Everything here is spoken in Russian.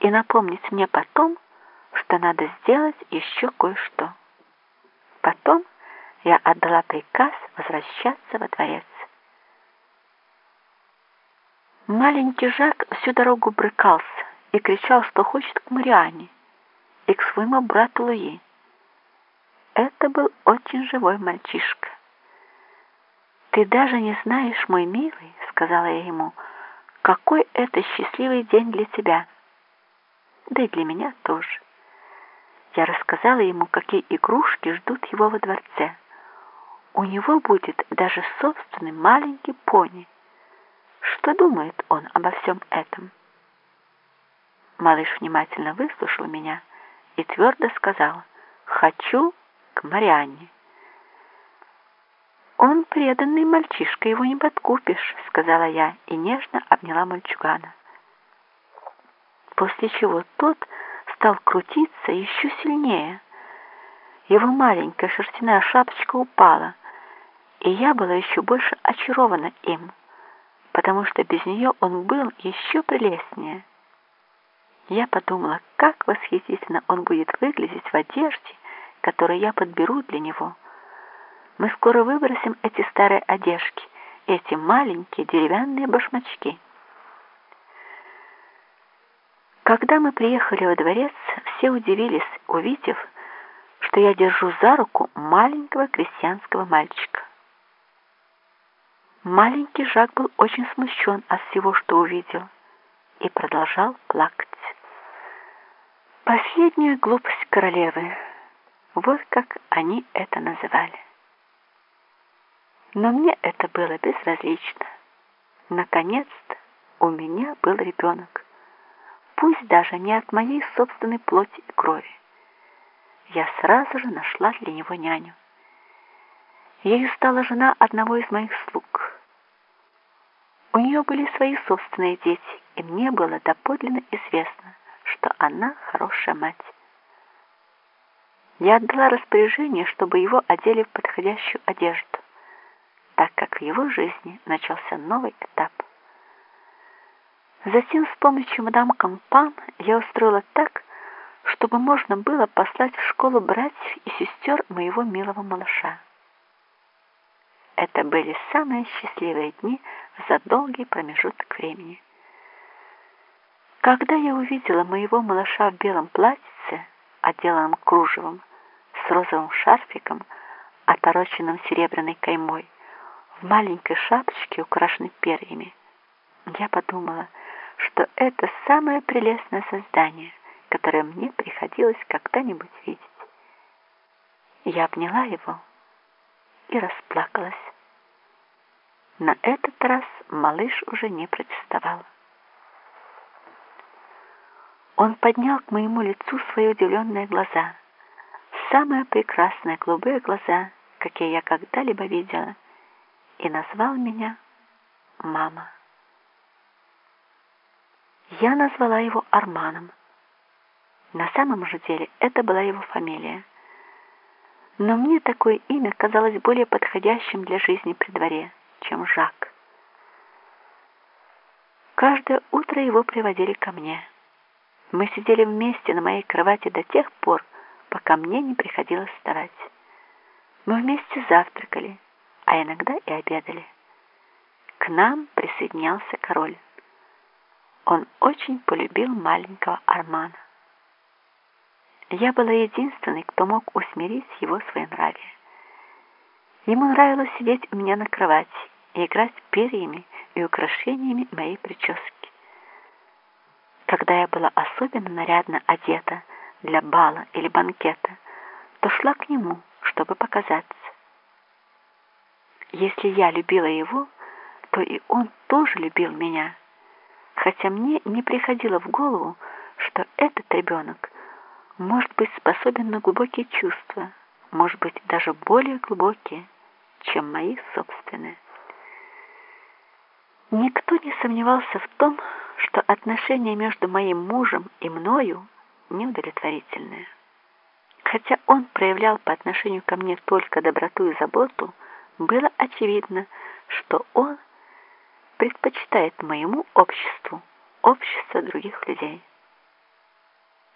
и напомнить мне потом, что надо сделать еще кое-что. Потом я отдала приказ возвращаться во дворец. Маленький Жак всю дорогу брыкался и кричал, что хочет к Мариане и к своему брату Луи. Это был очень живой мальчишка. «Ты даже не знаешь, мой милый, — сказала я ему, — какой это счастливый день для тебя, да и для меня тоже». Я рассказала ему, какие игрушки ждут его во дворце. У него будет даже собственный маленький пони. Что думает он обо всем этом? Малыш внимательно выслушал меня и твердо сказал «Хочу к Марианне». «Он преданный мальчишка, его не подкупишь», — сказала я и нежно обняла мальчугана. После чего тот стал крутиться еще сильнее. Его маленькая шерстяная шапочка упала, и я была еще больше очарована им, потому что без нее он был еще прелестнее. Я подумала, как восхитительно он будет выглядеть в одежде, которую я подберу для него. Мы скоро выбросим эти старые одежки, эти маленькие деревянные башмачки. Когда мы приехали во дворец, все удивились, увидев, что я держу за руку маленького крестьянского мальчика. Маленький Жак был очень смущен от всего, что увидел, и продолжал плакать. Последняя глупость королевы, вот как они это называли. Но мне это было безразлично. Наконец-то у меня был ребенок пусть даже не от моей собственной плоти и крови. Я сразу же нашла для него няню. Ею стала жена одного из моих слуг. У нее были свои собственные дети, и мне было доподлинно известно, что она хорошая мать. Я отдала распоряжение, чтобы его одели в подходящую одежду, так как в его жизни начался новый этап. Затем с помощью мадам Кампан я устроила так, чтобы можно было послать в школу братьев и сестер моего милого малыша. Это были самые счастливые дни за долгий промежуток времени. Когда я увидела моего малыша в белом платьице, отделанном кружевом, с розовым шарфиком, отороченным серебряной каймой, в маленькой шапочке, украшенной перьями, я подумала, что это самое прелестное создание, которое мне приходилось когда-нибудь видеть. Я обняла его и расплакалась. На этот раз малыш уже не протестовал. Он поднял к моему лицу свои удивленные глаза, самые прекрасные голубые глаза, какие я когда-либо видела, и назвал меня «мама». Я назвала его Арманом. На самом же деле это была его фамилия. Но мне такое имя казалось более подходящим для жизни при дворе, чем Жак. Каждое утро его приводили ко мне. Мы сидели вместе на моей кровати до тех пор, пока мне не приходилось вставать. Мы вместе завтракали, а иногда и обедали. К нам присоединялся король. Он очень полюбил маленького Армана. Я была единственной, кто мог усмирить его своенравие. Ему нравилось сидеть у меня на кровати и играть перьями и украшениями моей прически. Когда я была особенно нарядно одета для бала или банкета, то шла к нему, чтобы показаться. Если я любила его, то и он тоже любил меня хотя мне не приходило в голову, что этот ребенок может быть способен на глубокие чувства, может быть даже более глубокие, чем мои собственные. Никто не сомневался в том, что отношения между моим мужем и мною неудовлетворительные. Хотя он проявлял по отношению ко мне только доброту и заботу, было очевидно, что он предпочитает моему обществу общество других людей.